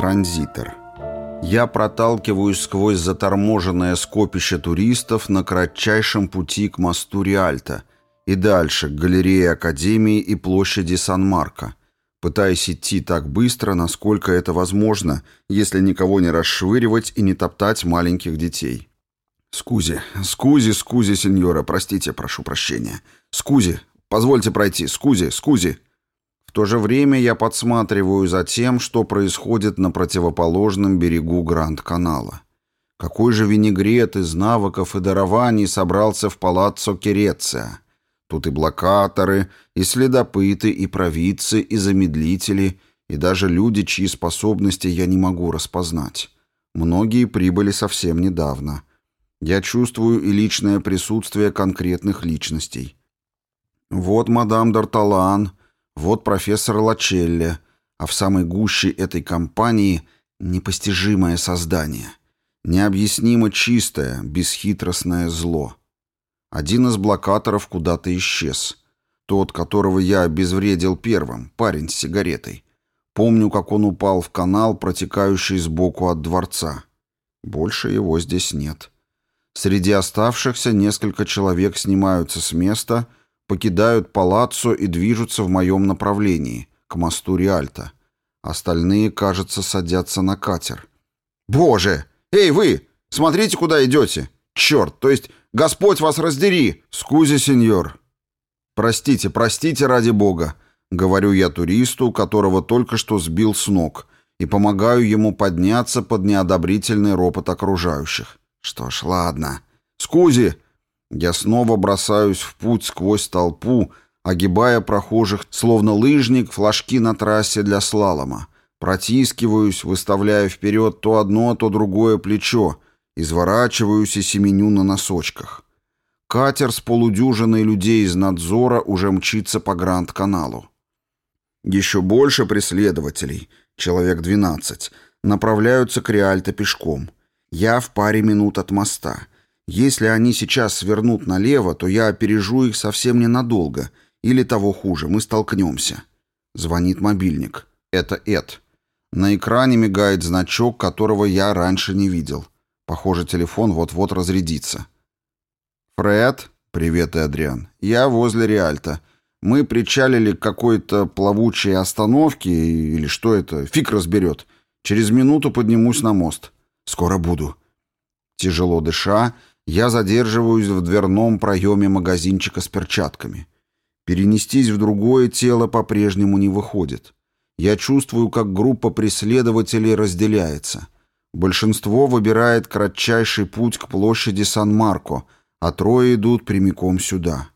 Транзитор. Я проталкиваюсь сквозь заторможенное скопище туристов на кратчайшем пути к мосту Риальто и дальше к галерее Академии и площади Сан-Марко, пытаясь идти так быстро, насколько это возможно, если никого не расшвыривать и не топтать маленьких детей. «Скузи, скузи, скузи, сеньора, простите, прошу прощения. Скузи, позвольте пройти, скузи, скузи». В то же время я подсматриваю за тем, что происходит на противоположном берегу Гранд-канала. Какой же винегрет из навыков и дарований собрался в палаццо Кереция? Тут и блокаторы, и следопыты, и провидцы, и замедлители, и даже люди, чьи способности я не могу распознать. Многие прибыли совсем недавно. Я чувствую и личное присутствие конкретных личностей. Вот мадам Д'Арталан, вот профессор Лачелли, а в самой гуще этой компании непостижимое создание. Необъяснимо чистое, бесхитростное зло. Один из блокаторов куда-то исчез. Тот, которого я обезвредил первым, парень с сигаретой. Помню, как он упал в канал, протекающий сбоку от дворца. Больше его здесь нет. Среди оставшихся несколько человек снимаются с места — покидают палаццо и движутся в моем направлении, к мосту Риальто. Остальные, кажется, садятся на катер. «Боже! Эй, вы! Смотрите, куда идете! Черт! То есть, Господь вас раздери! Скузи, сеньор!» «Простите, простите ради бога!» — говорю я туристу, которого только что сбил с ног, и помогаю ему подняться под неодобрительный ропот окружающих. «Что ж, ладно. Скузи!» Я снова бросаюсь в путь сквозь толпу, огибая прохожих, словно лыжник, флажки на трассе для слалома. Протискиваюсь, выставляя вперед то одно, то другое плечо, изворачиваюсь и семеню на носочках. Катер с полудюжиной людей из надзора уже мчится по Гранд-каналу. Еще больше преследователей, человек 12, направляются к Реальто пешком. Я в паре минут от моста. Если они сейчас свернут налево, то я опережу их совсем ненадолго. Или того хуже, мы столкнемся. Звонит мобильник. Это Эд. На экране мигает значок, которого я раньше не видел. Похоже, телефон вот-вот разрядится. «Фред?» «Привет, Эдриан. Я возле Реальта. Мы причалили к какой-то плавучей остановке, или что это, фиг разберет. Через минуту поднимусь на мост. Скоро буду». Тяжело дыша, я задерживаюсь в дверном проеме магазинчика с перчатками. Перенестись в другое тело по-прежнему не выходит. Я чувствую, как группа преследователей разделяется. Большинство выбирает кратчайший путь к площади Сан-Марко, а трое идут прямиком сюда.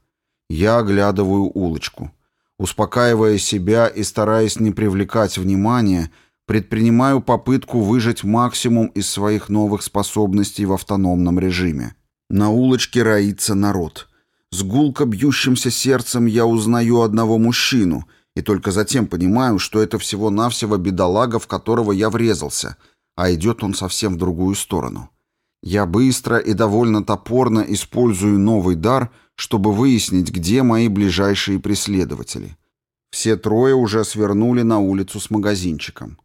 Я оглядываю улочку. Успокаивая себя и стараясь не привлекать внимания, предпринимаю попытку выжать максимум из своих новых способностей в автономном режиме. На улочке роится народ. С гулко бьющимся сердцем я узнаю одного мужчину, и только затем понимаю, что это всего-навсего бедолага, в которого я врезался, а идет он совсем в другую сторону. Я быстро и довольно топорно использую новый дар, чтобы выяснить, где мои ближайшие преследователи. Все трое уже свернули на улицу с магазинчиком.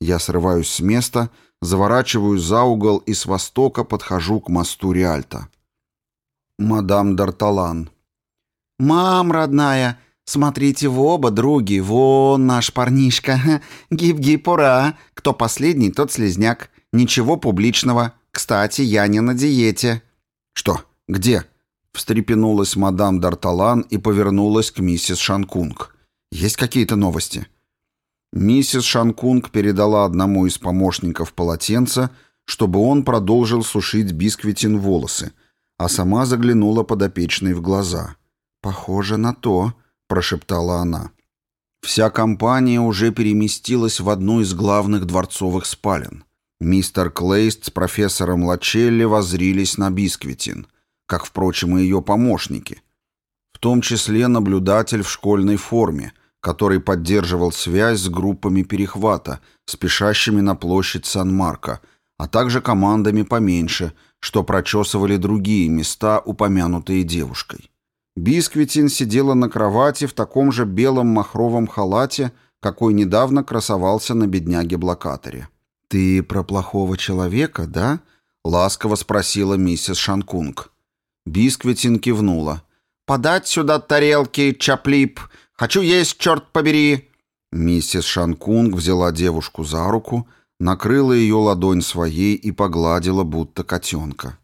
Я срываюсь с места заворачиваю за угол и с востока подхожу к мосту Риальто. Мадам Д'Арталан. «Мам, родная, смотрите в оба, други, вон наш парнишка. Гиб-гиб, ура! Кто последний, тот слезняк. Ничего публичного. Кстати, я не на диете». «Что? Где?» Встрепенулась мадам Д'Арталан и повернулась к миссис Шанкунг. «Есть какие-то новости?» Миссис Шанкунг передала одному из помощников полотенце, чтобы он продолжил сушить бисквитин волосы, а сама заглянула подопечной в глаза. «Похоже на то», — прошептала она. Вся компания уже переместилась в одну из главных дворцовых спален. Мистер Клейст с профессором Лачелли воззрились на бисквитин, как, впрочем, и ее помощники, в том числе наблюдатель в школьной форме — который поддерживал связь с группами перехвата, спешащими на площадь Сан-Марко, а также командами поменьше, что прочесывали другие места, упомянутые девушкой. Бисквитин сидела на кровати в таком же белом махровом халате, какой недавно красовался на бедняге-блокаторе. «Ты про плохого человека, да?» — ласково спросила миссис Шанкунг. Бисквитин кивнула. «Подать сюда тарелки, чаплип! Хочу есть, черт побери!» Миссис Шанкунг взяла девушку за руку, накрыла ее ладонь своей и погладила, будто котенка.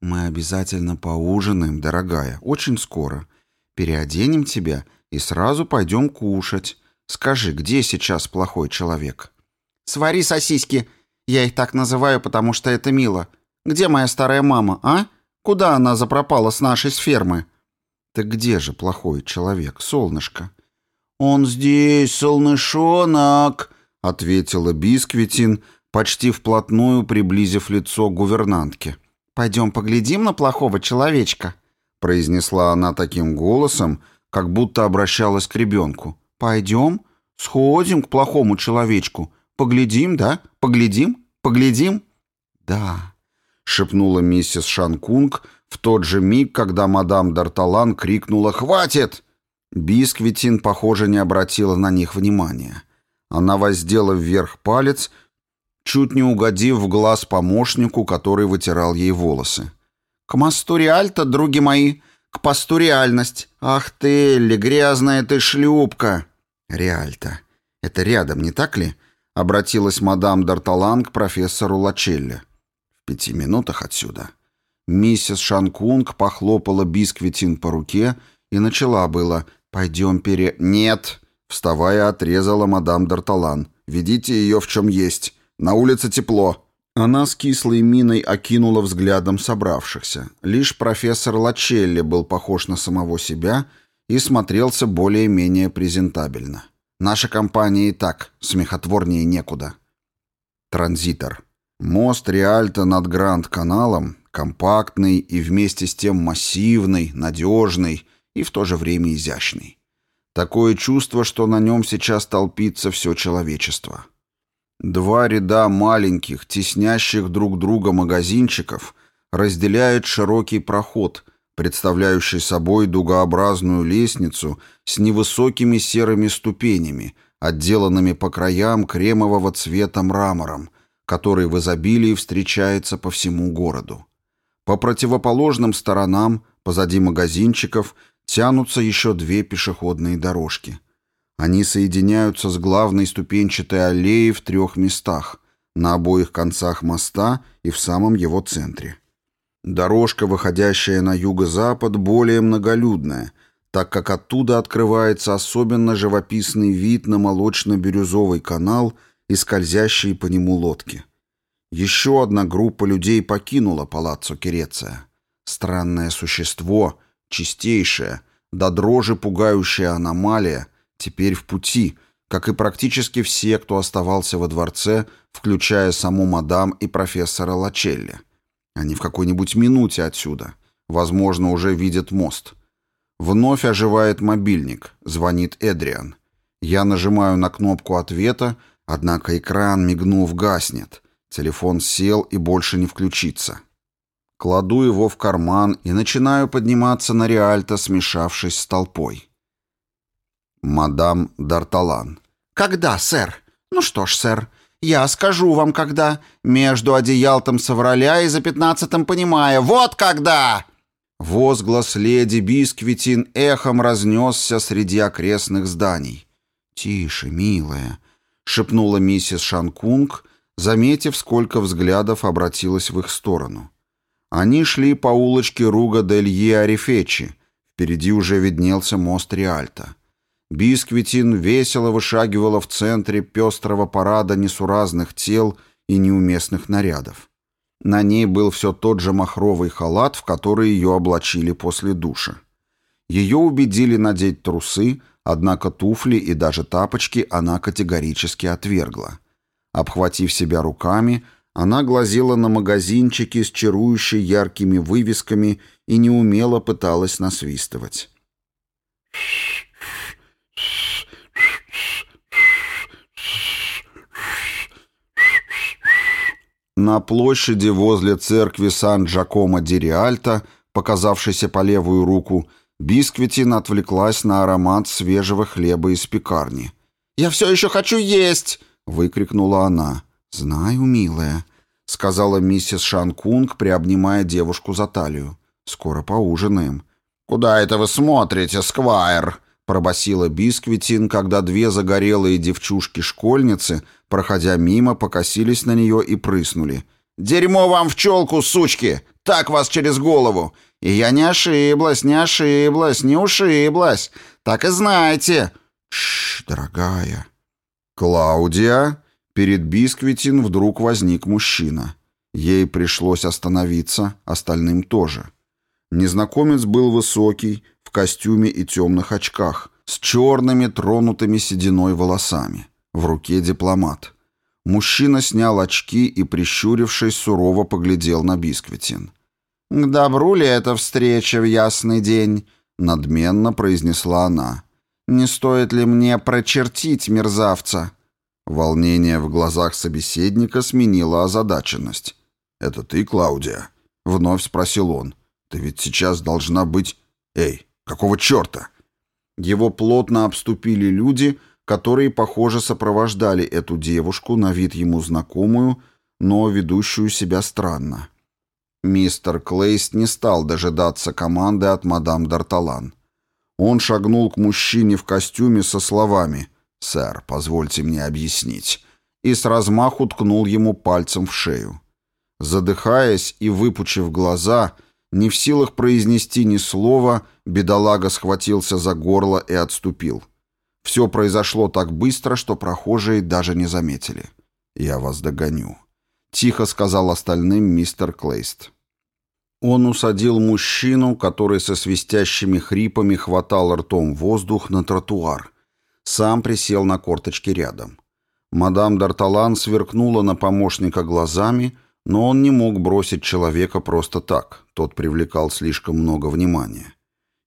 «Мы обязательно поужинаем, дорогая, очень скоро. Переоденем тебя и сразу пойдем кушать. Скажи, где сейчас плохой человек?» «Свари сосиски. Я их так называю, потому что это мило. Где моя старая мама, а? Куда она запропала с нашей фермы?» «Так где же плохой человек, солнышко?» «Он здесь, солнышонок», — ответила Бисквитин, почти вплотную приблизив лицо к гувернантке. «Пойдем поглядим на плохого человечка», — произнесла она таким голосом, как будто обращалась к ребенку. «Пойдем, сходим к плохому человечку. Поглядим, да? Поглядим? Поглядим?» «Да», — шепнула миссис Шанкунг в тот же миг, когда мадам Д'Арталан крикнула «Хватит!» Бисквитин, похоже, не обратила на них внимания. Она воздела вверх палец, чуть не угодив в глаз помощнику, который вытирал ей волосы. «К мосту Реальто, други мои, к посту реальность. Ах ты, Элли, грязная ты шлюпка!» «Реальто. Это рядом, не так ли?» — обратилась мадам Д'Арталан к профессору Лачелле. «В пяти минутах отсюда». Миссис Шанкунг похлопала Бисквитин по руке и начала было «Пойдем пере...» «Нет!» — вставая, отрезала мадам Д'Арталан. «Ведите ее в чем есть. На улице тепло». Она с кислой миной окинула взглядом собравшихся. Лишь профессор Лачелли был похож на самого себя и смотрелся более-менее презентабельно. Наша компания и так смехотворнее некуда. Транзитор. Мост Реальто над Гранд-каналом, компактный и вместе с тем массивный, надежный и в то же время изящный. Такое чувство, что на нем сейчас толпится все человечество. Два ряда маленьких, теснящих друг друга магазинчиков разделяет широкий проход, представляющий собой дугообразную лестницу с невысокими серыми ступенями, отделанными по краям кремового цвета мрамором, который в изобилии встречается по всему городу. По противоположным сторонам, позади магазинчиков, тянутся еще две пешеходные дорожки. Они соединяются с главной ступенчатой аллеей в трех местах, на обоих концах моста и в самом его центре. Дорожка, выходящая на юго-запад, более многолюдная, так как оттуда открывается особенно живописный вид на молочно-бирюзовый канал и скользящие по нему лодки. Еще одна группа людей покинула палаццо Киреция. Странное существо — чистейшая, до дрожи пугающая аномалия, теперь в пути, как и практически все, кто оставался во дворце, включая саму мадам и профессора Лачелли. Они в какой-нибудь минуте отсюда. Возможно, уже видят мост. Вновь оживает мобильник. Звонит Эдриан. Я нажимаю на кнопку ответа, однако экран, мигнув, гаснет. Телефон сел и больше не включится. Кладу его в карман и начинаю подниматься на Реальто, смешавшись с толпой. Мадам Д'Арталан. «Когда, сэр?» «Ну что ж, сэр, я скажу вам, когда. Между одеялтом Савраля и за пятнадцатым понимая. Вот когда!» Возглас леди Бисквитин эхом разнесся среди окрестных зданий. «Тише, милая», — шепнула миссис Шанкунг, заметив, сколько взглядов обратилось в их сторону. Они шли по улочке Руга дель Арифечи. Впереди уже виднелся мост Риальто. Бисквитин весело вышагивала в центре пестрого парада несуразных тел и неуместных нарядов. На ней был все тот же махровый халат, в который ее облачили после душа. Ее убедили надеть трусы, однако туфли и даже тапочки она категорически отвергла. Обхватив себя руками, она глазела на магазинчики с чарующей яркими вывесками и неумело пыталась насвистывать. На площади возле церкви Сан-Джакомо-ди-Риальто, показавшейся по левую руку, Бисквитин отвлеклась на аромат свежего хлеба из пекарни. «Я все еще хочу есть!» — выкрикнула она. «Знаю, милая», — сказала миссис Шанкунг, приобнимая девушку за талию. «Скоро поужинаем». «Куда это вы смотрите, Сквайр?» — пробасила Бисквитин, когда две загорелые девчушки-школьницы, проходя мимо, покосились на нее и прыснули. «Дерьмо вам в челку, сучки! Так вас через голову! И я не ошиблась, не ошиблась, не ушиблась! Так и знайте!» «Шш, дорогая!» «Клаудия!» Перед Бисквитин вдруг возник мужчина. Ей пришлось остановиться, остальным тоже. Незнакомец был высокий, в костюме и темных очках, с черными, тронутыми сединой волосами. В руке дипломат. Мужчина снял очки и, прищурившись, сурово поглядел на Бисквитин. «К добру ли эта встреча в ясный день?» — надменно произнесла она. «Не стоит ли мне прочертить мерзавца?» Волнение в глазах собеседника сменило озадаченность. «Это ты, Клаудия?» — вновь спросил он. «Ты ведь сейчас должна быть... Эй, какого черта?» Его плотно обступили люди, которые, похоже, сопровождали эту девушку, на вид ему знакомую, но ведущую себя странно. Мистер Клейст не стал дожидаться команды от мадам Д'Арталан. Он шагнул к мужчине в костюме со словами «Сэр, позвольте мне объяснить», и с размаху ткнул ему пальцем в шею. Задыхаясь и выпучив глаза, не в силах произнести ни слова, бедолага схватился за горло и отступил. Все произошло так быстро, что прохожие даже не заметили. «Я вас догоню», — тихо сказал остальным мистер Клейст. Он усадил мужчину, который со свистящими хрипами хватал ртом воздух на тротуар. Сам присел на корточки рядом. Мадам Д'Арталан сверкнула на помощника глазами, но он не мог бросить человека просто так, тот привлекал слишком много внимания.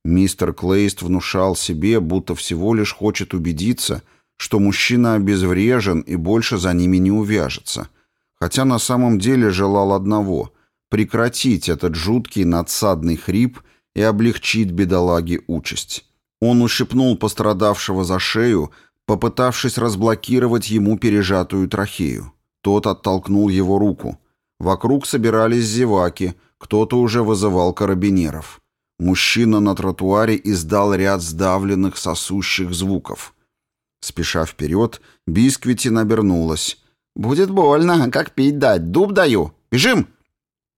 Мистер Клейст внушал себе, будто всего лишь хочет убедиться, что мужчина обезврежен и больше за ними не увяжется, хотя на самом деле желал одного — прекратить этот жуткий надсадный хрип и облегчить бедолаге участь. Он ущипнул пострадавшего за шею, попытавшись разблокировать ему пережатую трахею. Тот оттолкнул его руку. Вокруг собирались зеваки, кто-то уже вызывал карабинеров. Мужчина на тротуаре издал ряд сдавленных сосущих звуков. Спеша вперед, Бисквити набернулась. «Будет больно, как пить дать, дуб даю. Бежим!»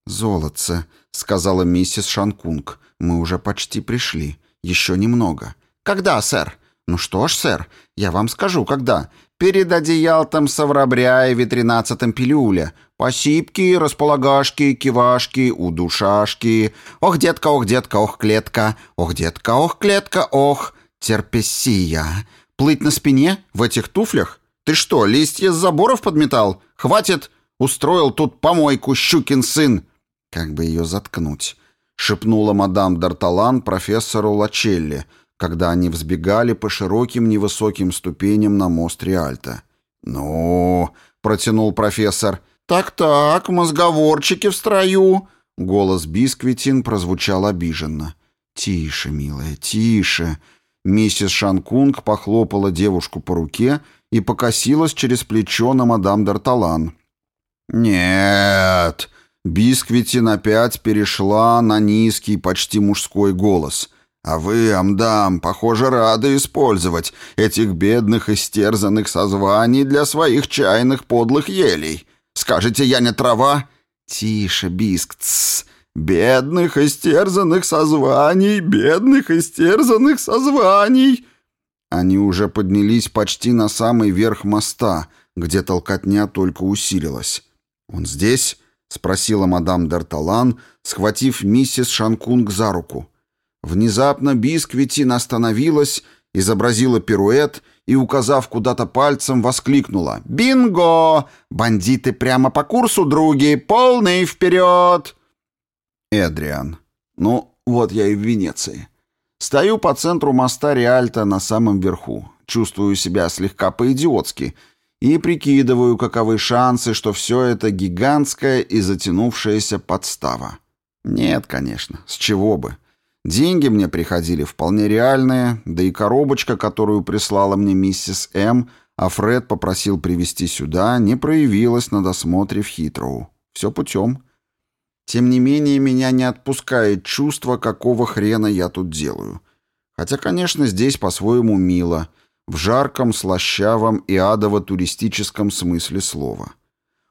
«Золотце», — сказала миссис Шанкунг. «Мы уже почти пришли. Еще немного». «Когда, сэр?» «Ну что ж, сэр, я вам скажу, когда. Перед одеялтом Саврабряеве тринадцатом пилюля. Посипки, располагашки, кивашки, удушашки. Ох, детка, ох, детка, ох, клетка. Ох, детка, ох, клетка, ох. Терпесия. Плыть на спине? В этих туфлях? Ты что, листья с заборов подметал? Хватит! Устроил тут помойку, щукин сын. Как бы ее заткнуть? Шепнула мадам Д'Арталан профессору Лачелли, когда они взбегали по широким невысоким ступеням на мост Риальто. «Ну...» — протянул профессор. «Так-так, мозговорчики в строю!» Голос Бисквитин прозвучал обиженно. «Тише, милая, тише!» Миссис Шанкунг похлопала девушку по руке и покосилась через плечо на мадам Д'Арталан. «Нет!» Бисквитин опять перешла на низкий, почти мужской голос. «А вы, Амдам, похоже, рады использовать этих бедных истерзанных созваний для своих чайных подлых елей. Скажете, я не трава?» «Тише, Биск, тсс. Бедных истерзанных созваний, бедных истерзанных созваний!» Они уже поднялись почти на самый верх моста, где толкотня только усилилась. «Он здесь?» — спросила мадам Д'Арталан, схватив миссис Шанкунг за руку. Внезапно Бисквитин остановилась, изобразила пируэт и, указав куда-то пальцем, воскликнула. «Бинго! Бандиты прямо по курсу, други! Полный вперед!» Эдриан. Ну, вот я и в Венеции. Стою по центру моста Риальто на самом верху. Чувствую себя слегка по-идиотски — и прикидываю, каковы шансы, что все это гигантская и затянувшаяся подстава. Нет, конечно, с чего бы. Деньги мне приходили вполне реальные, да и коробочка, которую прислала мне миссис М, а Фред попросил привести сюда, не проявилась на досмотре в Хитроу. Все путем. Тем не менее, меня не отпускает чувство, какого хрена я тут делаю. Хотя, конечно, здесь по-своему мило, в жарком, слащавом и адово-туристическом смысле слова.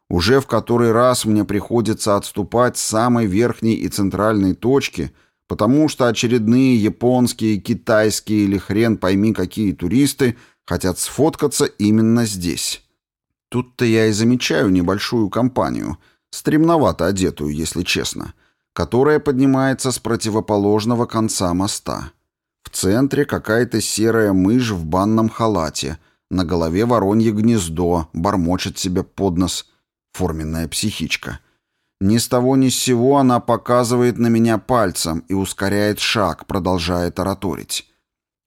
Уже в который раз мне приходится отступать с самой верхней и центральной точки, потому что очередные японские, китайские или хрен пойми какие туристы хотят сфоткаться именно здесь. Тут-то я и замечаю небольшую компанию, стремновато одетую, если честно, которая поднимается с противоположного конца моста. В центре какая-то серая мышь в банном халате, на голове воронье гнездо, бормочет себе под нос – форменная психичка. Ни с того ни с сего она показывает на меня пальцем и ускоряет шаг, продолжая тараторить.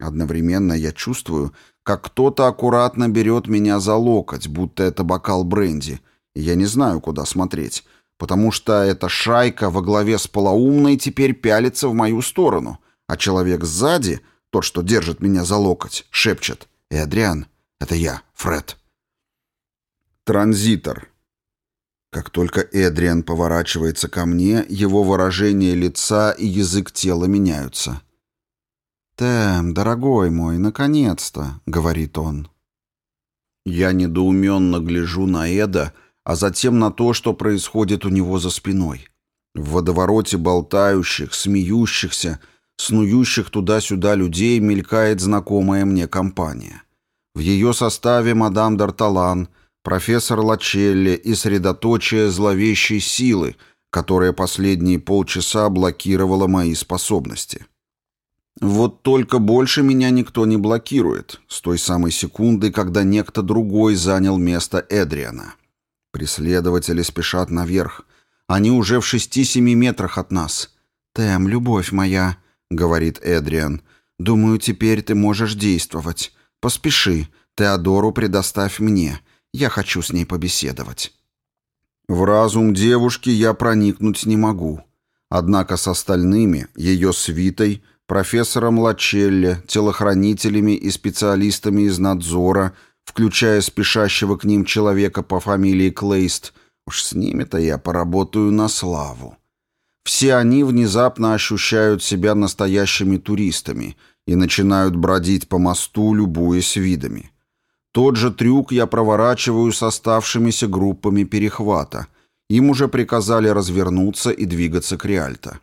Одновременно я чувствую, как кто-то аккуратно берет меня за локоть, будто это бокал бренди, я не знаю, куда смотреть, потому что эта шайка во главе с полоумной теперь пялится в мою сторону, а человек сзади, тот, что держит меня за локоть, шепчет «Эдриан, это я, Фред». Транзитор. Как только Эдриан поворачивается ко мне, его выражение лица и язык тела меняются. «Тэм, дорогой мой, наконец-то», — говорит он. Я недоуменно гляжу на Эда, а затем на то, что происходит у него за спиной. В водовороте болтающих, смеющихся, снующих туда-сюда людей мелькает знакомая мне компания. В ее составе мадам Д'Арталан, профессор Лачелли и средоточие зловещей силы, которая последние полчаса блокировала мои способности. Вот только больше меня никто не блокирует, с той самой секунды, когда некто другой занял место Эдриана. Преследователи спешат наверх. Они уже в шести-семи метрах от нас. «Тэм, любовь моя», — говорит Эдриан, — «думаю, теперь ты можешь действовать. Поспеши, Теодору предоставь мне. Я хочу с ней побеседовать. В разум девушки я проникнуть не могу. Однако с остальными, ее свитой, профессором Лачелле, телохранителями и специалистами из надзора, включая спешащего к ним человека по фамилии Клейст, уж с ними-то я поработаю на славу. Все они внезапно ощущают себя настоящими туристами и начинают бродить по мосту, любуясь видами. Тот же трюк я проворачиваю с оставшимися группами перехвата. Им уже приказали развернуться и двигаться к Риальто.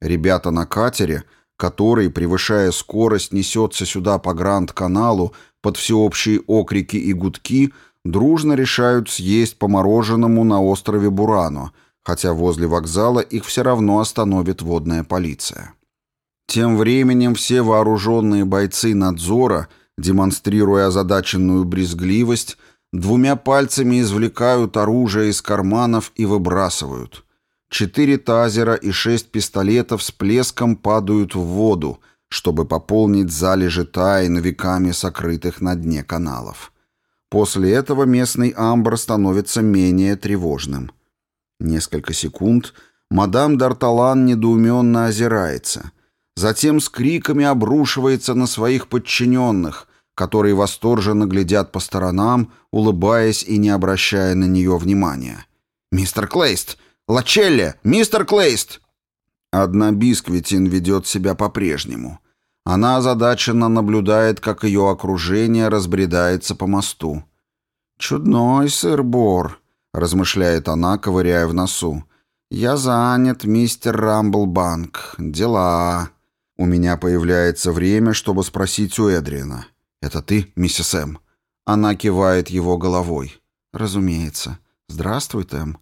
Ребята на катере, который, превышая скорость, несется сюда по Гранд-каналу под всеобщие окрики и гудки, дружно решают съесть по мороженому на острове Бурано, хотя возле вокзала их все равно остановит водная полиция. Тем временем все вооруженные бойцы надзора – демонстрируя озадаченную брезгливость, двумя пальцами извлекают оружие из карманов и выбрасывают. Четыре тазера и шесть пистолетов с плеском падают в воду, чтобы пополнить залежи тайн веками сокрытых на дне каналов. После этого местный амбр становится менее тревожным. Несколько секунд мадам Д'Арталан недоуменно озирается, затем с криками обрушивается на своих подчиненных, которые восторженно глядят по сторонам, улыбаясь и не обращая на нее внимания. «Мистер Клейст! Лачелли! Мистер Клейст!» Одна Бисквитин ведет себя по-прежнему. Она озадаченно наблюдает, как ее окружение разбредается по мосту. «Чудной сыр-бор», — размышляет она, ковыряя в носу. «Я занят, мистер Рамблбанк. Дела». У меня появляется время, чтобы спросить у Эдриана. «Это ты, миссис М?» Она кивает его головой. «Разумеется. Здравствуй, Тэм.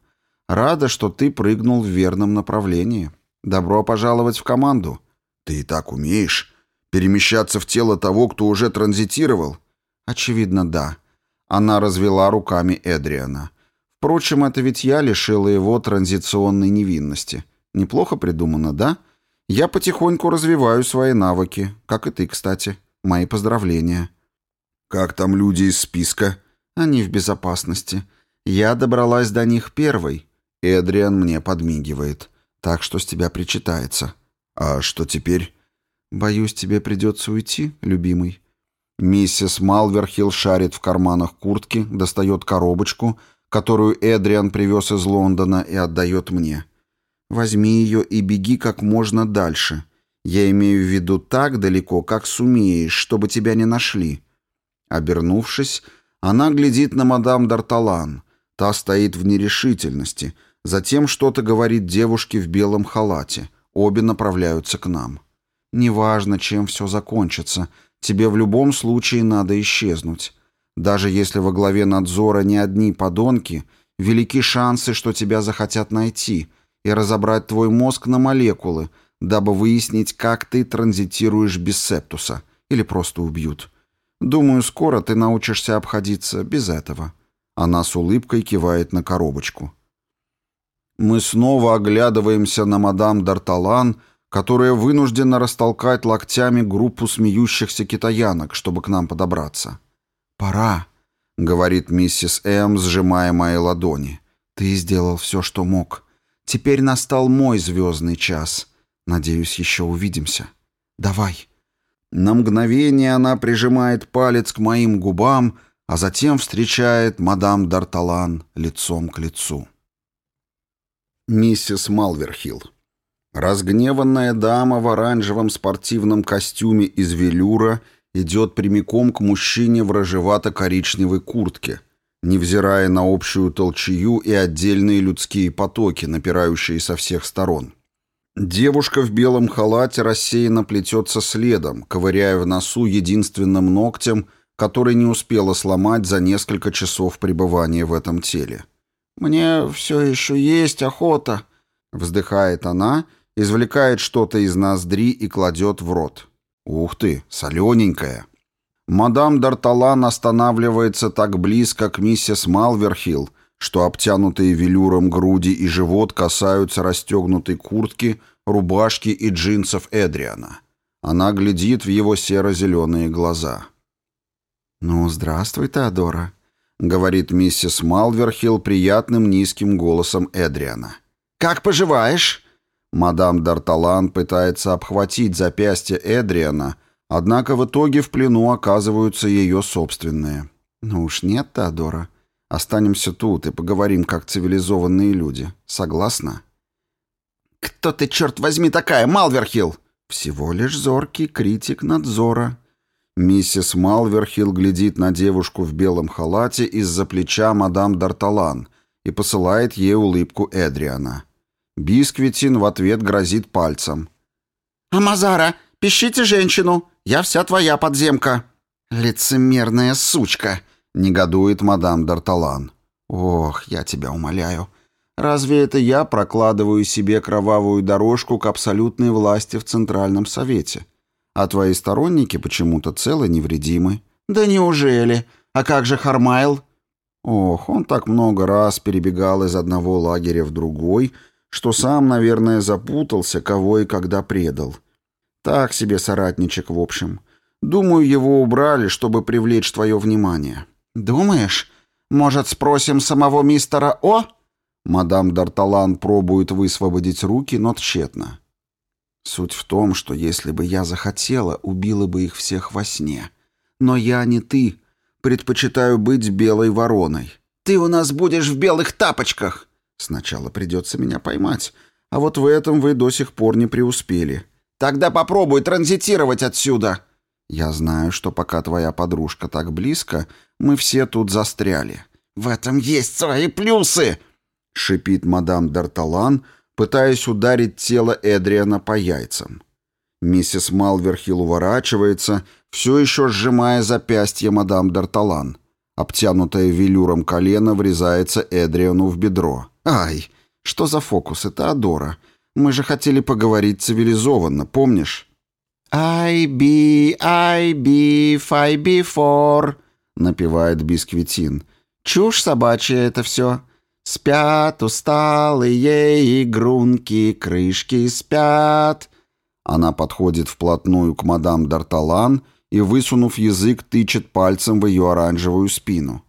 Рада, что ты прыгнул в верном направлении. Добро пожаловать в команду». «Ты и так умеешь? Перемещаться в тело того, кто уже транзитировал?» «Очевидно, да». Она развела руками Эдриана. «Впрочем, это ведь я лишила его транзиционной невинности. Неплохо придумано, да? Я потихоньку развиваю свои навыки, как и ты, кстати». Мои поздравления. Как там люди из списка? Они в безопасности. Я добралась до них первой. Эдриан мне подмигивает. Так что с тебя причитается. А что теперь? Боюсь, тебе придется уйти, любимый. Миссис Малверхилл шарит в карманах куртки, достает коробочку, которую Эдриан привез из Лондона и отдает мне. «Возьми ее и беги как можно дальше. Я имею в виду так далеко, как сумеешь, чтобы тебя не нашли». Обернувшись, она глядит на мадам Д'Арталан. Та стоит в нерешительности. Затем что-то говорит девушке в белом халате. Обе направляются к нам. «Неважно, чем все закончится. Тебе в любом случае надо исчезнуть. Даже если во главе надзора не одни подонки, велики шансы, что тебя захотят найти и разобрать твой мозг на молекулы, дабы выяснить, как ты транзитируешь без септуса, или просто убьют. Думаю, скоро ты научишься обходиться без этого». Она с улыбкой кивает на коробочку. Мы снова оглядываемся на мадам Д'Арталан, которая вынуждена растолкать локтями группу смеющихся китаянок, чтобы к нам подобраться. «Пора», — говорит миссис М., сжимая мои ладони. «Ты сделал все, что мог. Теперь настал мой звездный час. Надеюсь, еще увидимся. Давай». На мгновение она прижимает палец к моим губам, а затем встречает мадам Д'Арталан лицом к лицу. Миссис Малверхилл. Разгневанная дама в оранжевом спортивном костюме из велюра идет прямиком к мужчине в рыжевато-коричневой куртке, невзирая на общую толчью и отдельные людские потоки, напирающие со всех сторон. Девушка в белом халате рассеянно плетется следом, ковыряя в носу единственным ногтем – который не успела сломать за несколько часов пребывания в этом теле. «Мне все еще есть охота», — вздыхает она, извлекает что-то из ноздри и кладет в рот. «Ух ты, солененькая!» Мадам Д'Арталан останавливается так близко к миссис Малверхилл, что обтянутые велюром груди и живот касаются расстегнутой куртки, рубашки и джинсов Эдриана. Она глядит в его серо-зеленые глаза. «Ну, здравствуй, Теодора», — говорит миссис Малверхилл приятным низким голосом Эдриана. «Как поживаешь?» Мадам Д'Арталан пытается обхватить запястье Эдриана, однако в итоге в плену оказываются ее собственные. «Ну уж нет, Теодора. Останемся тут и поговорим как цивилизованные люди. Согласна?» «Кто ты, черт возьми, такая, Малверхилл?» «Всего лишь зоркий критик надзора», Миссис Малверхилл глядит на девушку в белом халате из-за плеча мадам Д'Арталан и посылает ей улыбку Эдриана. Бисквитин в ответ грозит пальцем. «Амазара, пищите женщину! Я вся твоя подземка!» «Лицемерная сучка!» — негодует мадам Д'Арталан. «Ох, я тебя умоляю. Разве это я прокладываю себе кровавую дорожку к абсолютной власти в Центральном Совете?» А твои сторонники почему-то целы невредимы. Да неужели? А как же Хармайл? Ох, он так много раз перебегал из одного лагеря в другой, что сам, наверное, запутался, кого и когда предал. Так себе соратничек, в общем. Думаю, его убрали, чтобы привлечь твое внимание. Думаешь? Может, спросим самого мистера О? Мадам Д'Арталан пробует высвободить руки, но тщетно. Суть в том, что если бы я захотела, убила бы их всех во сне. Но я не ты. Предпочитаю быть белой вороной. Ты у нас будешь в белых тапочках. Сначала придется меня поймать. А вот в этом вы до сих пор не преуспели. Тогда попробуй транзитировать отсюда. Я знаю, что пока твоя подружка так близко, мы все тут застряли. В этом есть свои плюсы, шипит мадам Д'Арталан, пытаясь ударить тело Эдриана по яйцам. Миссис Малверхилл уворачивается, все еще сжимая запястье мадам Д'Арталан. Обтянутое велюром колено врезается Эдриану в бедро. «Ай, что за фокус? Это Адора. Мы же хотели поговорить цивилизованно, помнишь?» «I be, I be, I be for», — напевает Бисквитин. «Чушь собачья это все. Спят усталые игрунки, крышки спят. Она подходит вплотную к мадам Д'Арталан и, высунув язык, тычет пальцем в ее оранжевую спину.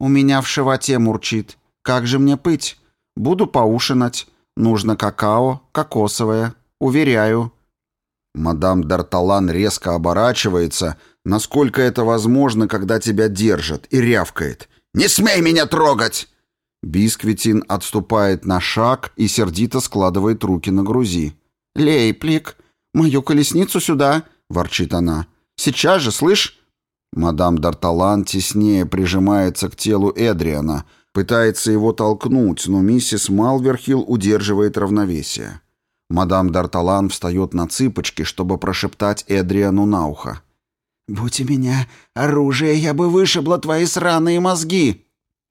«У меня в животе мурчит. Как же мне пыть? Буду поушинать. Нужно какао, кокосовое. Уверяю». Мадам Д'Арталан резко оборачивается, Насколько это возможно, когда тебя держат, и рявкает. «Не смей меня трогать!» Бисквитин отступает на шаг и сердито складывает руки на грузи. «Лейплик, мою колесницу сюда!» — ворчит она. «Сейчас же, слышь?» Мадам Д'Арталан теснее прижимается к телу Эдриана, пытается его толкнуть, но миссис Малверхилл удерживает равновесие. Мадам Д'Арталан встает на цыпочки, чтобы прошептать Эдриану на ухо. «Будь у меня оружие, я бы вышибла твои сраные мозги!»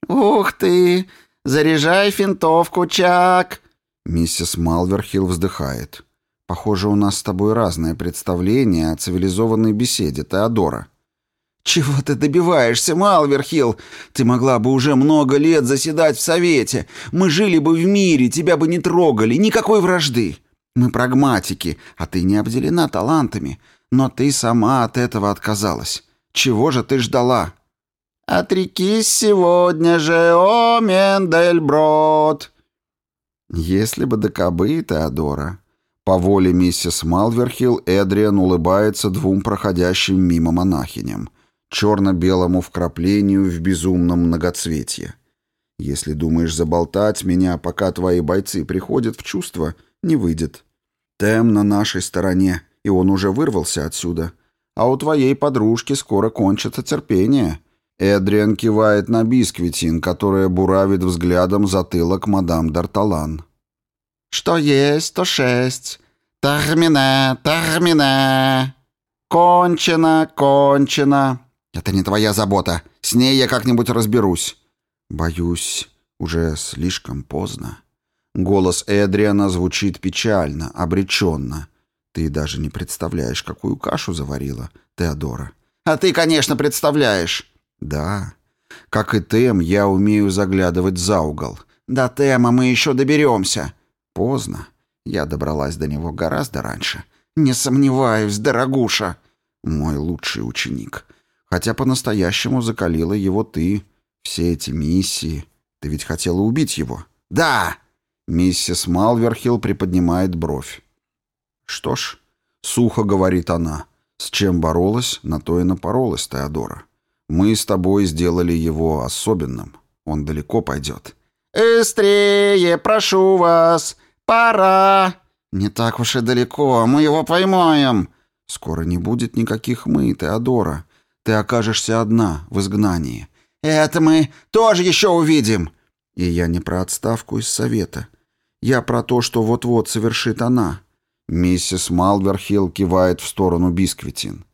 «Ух ты! Заряжай финтовку, Чак!» Миссис Малверхилл вздыхает. «Похоже, у нас с тобой разное представление о цивилизованной беседе, Теодора». «Чего ты добиваешься, Малверхилл? Ты могла бы уже много лет заседать в Совете. Мы жили бы в мире, тебя бы не трогали, никакой вражды. Мы прагматики, а ты не обделена талантами. Но ты сама от этого отказалась. Чего же ты ждала?» «Отрекись сегодня же, о Мендельброд!» Если бы до кобы, Теодора. По воле миссис Малверхилл Эдриан улыбается двум проходящим мимо монахиням — черно-белому вкраплению в безумном многоцветье. Если думаешь заболтать меня, пока твои бойцы приходят в чувство, не выйдет. Тем на нашей стороне, и он уже вырвался отсюда. А у твоей подружки скоро кончится терпение. Эдриан кивает на бисквитин, которая буравит взглядом затылок мадам Д'Арталан. «Что есть, то шесть. Тармина, тармина. Кончено, кончено. «Это не твоя забота. С ней я как-нибудь разберусь». Боюсь, уже слишком поздно. Голос Эдриана звучит печально, обреченно. Ты даже не представляешь, какую кашу заварила, Теодора. А ты, конечно, представляешь. Да. Как и Тем, я умею заглядывать за угол. До Тема мы еще доберемся. Поздно. Я добралась до него гораздо раньше. Не сомневаюсь, дорогуша. Мой лучший ученик. Хотя по-настоящему закалила его ты. Все эти миссии. Ты ведь хотела убить его. Да! Миссис Малверхилл приподнимает бровь. Что ж, сухо говорит она. С чем боролась, на то и напоролась, Теодора. Мы с тобой сделали его особенным. Он далеко пойдет. «Быстрее, прошу вас! Пора!» «Не так уж и далеко, мы его поймаем!» «Скоро не будет никаких «мы», Теодора. Ты окажешься одна, в изгнании. Это мы тоже еще увидим. И я не про отставку из совета. Я про то, что вот-вот совершит она. Миссис Малверхилл кивает в сторону Бисквитин.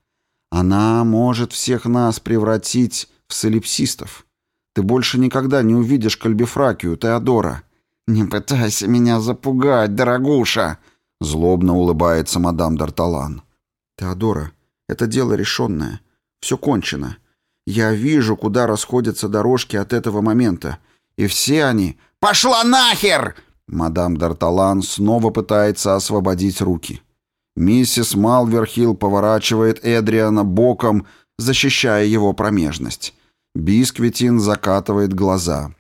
Она может всех нас превратить в солипсистов. Ты больше никогда не увидишь кальбифракию, Теодора. Не пытайся меня запугать, дорогуша. Злобно улыбается мадам Д'Арталан. Теодора, это дело решенное. Все кончено. Я вижу, куда расходятся дорожки от этого момента. И все они... «Пошла нахер!» Мадам Д'Арталан снова пытается освободить руки. Миссис Малверхилл поворачивает Эдриана боком, защищая его промежность. Бисквитин закатывает глаза.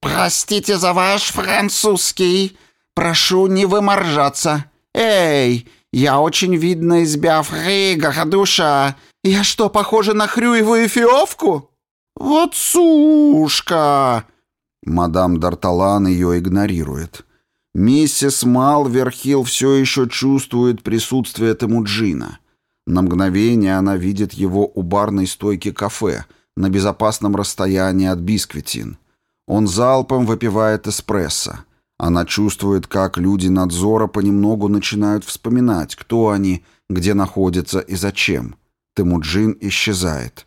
«Простите за ваш французский. Прошу не выморжаться. Эй, я очень видно избяв Рига, душа. «Я что, похожа на хрюевую фиовку?» «Вот сушка!» Мадам Д'Арталан ее игнорирует. Миссис Малверхилл все еще чувствует присутствие Темуджина. На мгновение она видит его у барной стойки кафе на безопасном расстоянии от бисквитин. Он залпом выпивает эспрессо. Она чувствует, как люди надзора понемногу начинают вспоминать, кто они, где находятся и зачем. Темуджин исчезает.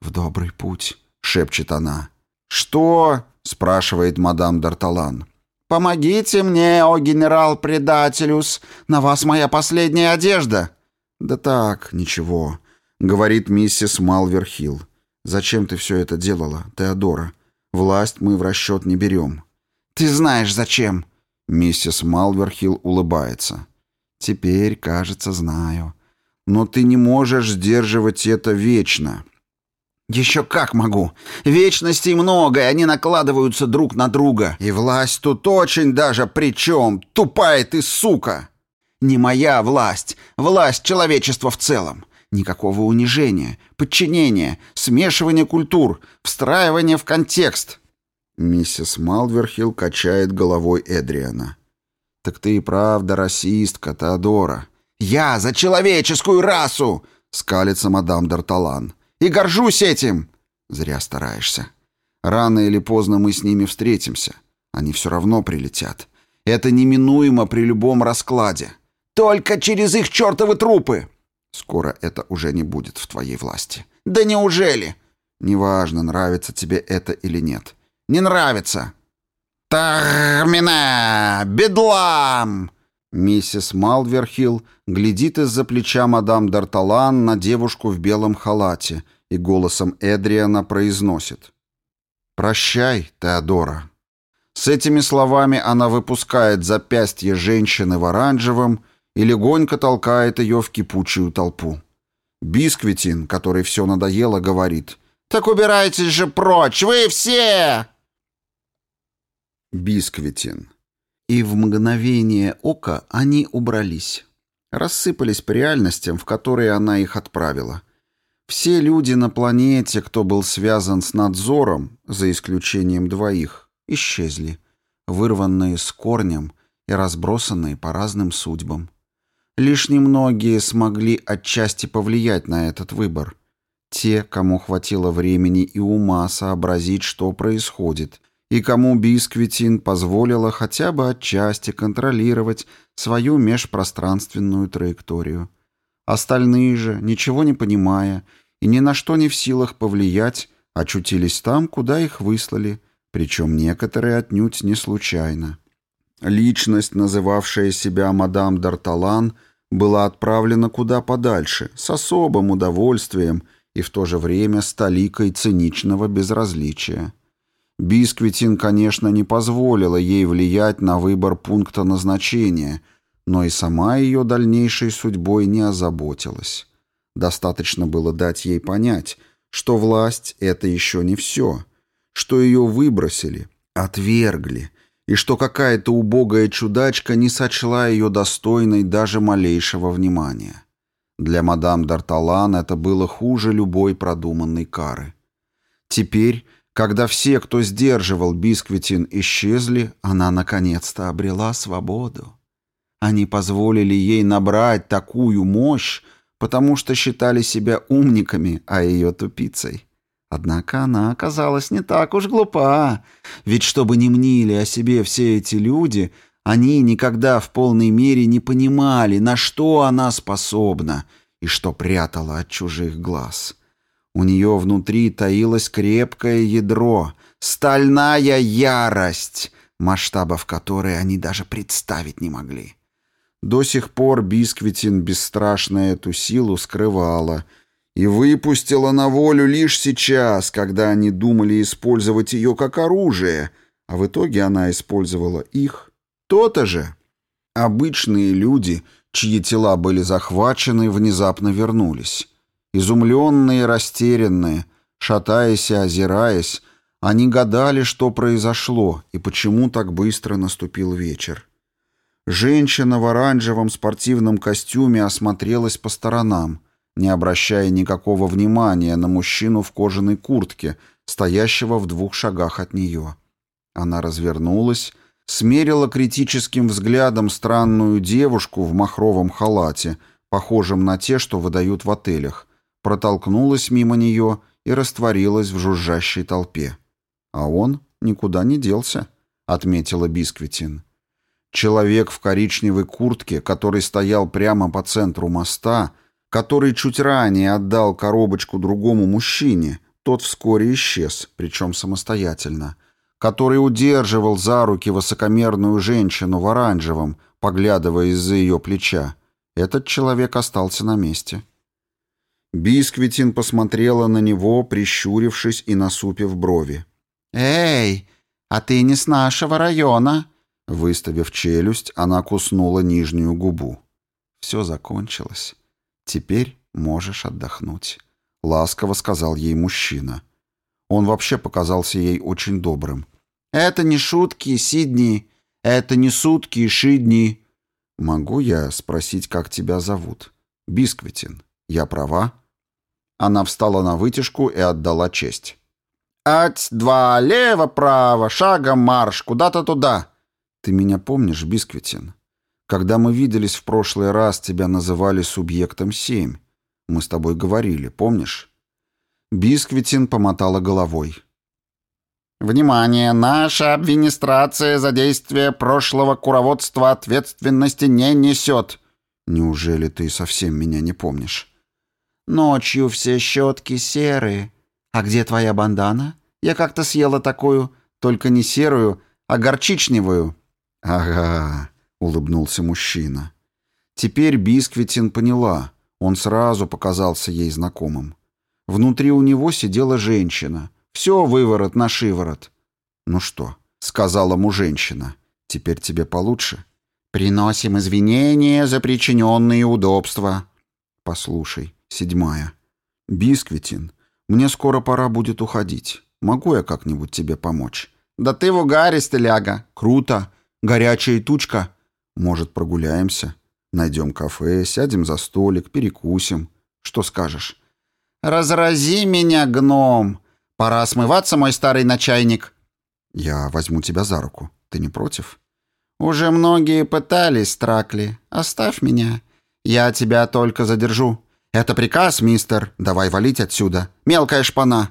«В добрый путь», — шепчет она. «Что?» — спрашивает мадам Д'Арталан. «Помогите мне, о генерал-предателюс! На вас моя последняя одежда!» «Да так, ничего», — говорит миссис Малверхилл. «Зачем ты все это делала, Теодора? Власть мы в расчет не берем». «Ты знаешь, зачем!» Миссис Малверхилл улыбается. «Теперь, кажется, знаю. Но ты не можешь сдерживать это вечно. Еще как могу. Вечностей много, и они накладываются друг на друга. И власть тут очень даже при чем. Тупая ты сука. Не моя власть. Власть человечества в целом. Никакого унижения, подчинения, смешивания культур, встраивания в контекст. Миссис Малверхилл качает головой Эдриана. «Так ты и правда расистка, Теодора». «Я за человеческую расу!» — скалится мадам Д'Арталан. «И горжусь этим!» «Зря стараешься. Рано или поздно мы с ними встретимся. Они все равно прилетят. Это неминуемо при любом раскладе. Только через их чертовы трупы!» «Скоро это уже не будет в твоей власти». «Да неужели?» «Неважно, нравится тебе это или нет. Не нравится!» «Тармина! Бедлам!» Миссис Малверхилл глядит из-за плеча мадам Д'Арталан на девушку в белом халате и голосом Эдриана произносит. «Прощай, Теодора». С этими словами она выпускает запястье женщины в оранжевом и легонько толкает ее в кипучую толпу. Бисквитин, который все надоело, говорит «Так убирайтесь же прочь, вы все!» Бисквитин. И в мгновение ока они убрались. Рассыпались по реальностям, в которые она их отправила. Все люди на планете, кто был связан с надзором, за исключением двоих, исчезли, вырванные с корнем и разбросанные по разным судьбам. Лишь немногие смогли отчасти повлиять на этот выбор. Те, кому хватило времени и ума сообразить, что происходит, и кому Бисквитин позволила хотя бы отчасти контролировать свою межпространственную траекторию. Остальные же, ничего не понимая и ни на что не в силах повлиять, очутились там, куда их выслали, причем некоторые отнюдь не случайно. Личность, называвшая себя мадам Д'Арталан, была отправлена куда подальше, с особым удовольствием и в то же время с толикой циничного безразличия. Бисквитин, конечно, не позволила ей влиять на выбор пункта назначения, но и сама ее дальнейшей судьбой не озаботилась. Достаточно было дать ей понять, что власть — это еще не все, что ее выбросили, отвергли, и что какая-то убогая чудачка не сочла ее достойной даже малейшего внимания. Для мадам Д'Арталан это было хуже любой продуманной кары. Теперь когда все, кто сдерживал Бисквитин, исчезли, она наконец-то обрела свободу. Они позволили ей набрать такую мощь, потому что считали себя умниками, а ее тупицей. Однако она оказалась не так уж глупа, ведь чтобы не мнили о себе все эти люди, они никогда в полной мере не понимали, на что она способна и что прятала от чужих глаз. У нее внутри таилось крепкое ядро, стальная ярость, масштабов которой они даже представить не могли. До сих пор Бисквитин бесстрашно эту силу скрывала и выпустила на волю лишь сейчас, когда они думали использовать ее как оружие, а в итоге она использовала их. То-то же. Обычные люди, чьи тела были захвачены, внезапно вернулись. Изумленные растерянные, шатаясь и озираясь, они гадали, что произошло и почему так быстро наступил вечер. Женщина в оранжевом спортивном костюме осмотрелась по сторонам, не обращая никакого внимания на мужчину в кожаной куртке, стоящего в двух шагах от нее. Она развернулась, смерила критическим взглядом странную девушку в махровом халате, похожем на те, что выдают в отелях, протолкнулась мимо нее и растворилась в жужжащей толпе. А он никуда не делся, отметила Бисквитин. Человек в коричневой куртке, который стоял прямо по центру моста, который чуть ранее отдал коробочку другому мужчине, тот вскоре исчез, причем самостоятельно, который удерживал за руки высокомерную женщину в оранжевом, поглядывая из-за ее плеча. Этот человек остался на месте. Бисквитин посмотрела на него, прищурившись и насупив брови. «Эй, а ты не с нашего района!» Выставив челюсть, она куснула нижнюю губу. «Все закончилось. Теперь можешь отдохнуть», — ласково сказал ей мужчина. Он вообще показался ей очень добрым. «Это не шутки, Сидни. Это не сутки, Шидни». «Могу я спросить, как тебя зовут?» «Бисквитин». Я права?» Она встала на вытяжку и отдала честь. «Ать, два, лево-право, шагом марш, куда-то туда». «Ты меня помнишь, Бисквитин? Когда мы виделись в прошлый раз, тебя называли субъектом 7. Мы с тобой говорили, помнишь?» Бисквитин помотала головой. «Внимание! Наша администрация за действие прошлого куроводства ответственности не несет!» «Неужели ты совсем меня не помнишь?» «Ночью все щетки серые. А где твоя бандана? Я как-то съела такую, только не серую, а горчичневую». «Ага», — улыбнулся мужчина. Теперь Бисквитин поняла. Он сразу показался ей знакомым. Внутри у него сидела женщина — все выворот на шиворот. Ну что, сказала ему женщина, теперь тебе получше? Приносим извинения за причиненные удобства. Послушай, седьмая. Бисквитин, мне скоро пора будет уходить. Могу я как-нибудь тебе помочь? Да ты в угаре, стыляга. Круто. Горячая тучка. Может, прогуляемся? Найдем кафе, сядем за столик, перекусим. Что скажешь? Разрази меня, гном. Пора смываться, мой старый начальник. Я возьму тебя за руку. Ты не против? Уже многие пытались, Тракли. Оставь меня. Я тебя только задержу. Это приказ, мистер. Давай валить отсюда. Мелкая шпана.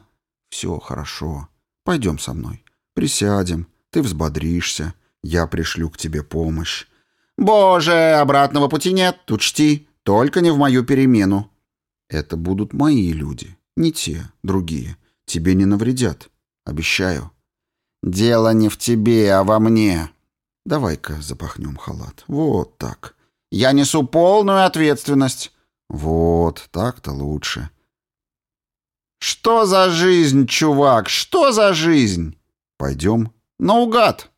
Все хорошо. Пойдем со мной. Присядем. Ты взбодришься. Я пришлю к тебе помощь. Боже, обратного пути нет. Учти, только не в мою перемену. Это будут мои люди, не те, другие. Тебе не навредят. Обещаю. Дело не в тебе, а во мне. Давай-ка запахнем халат. Вот так. Я несу полную ответственность. Вот, так-то лучше. Что за жизнь, чувак? Что за жизнь? Пойдем. Наугад.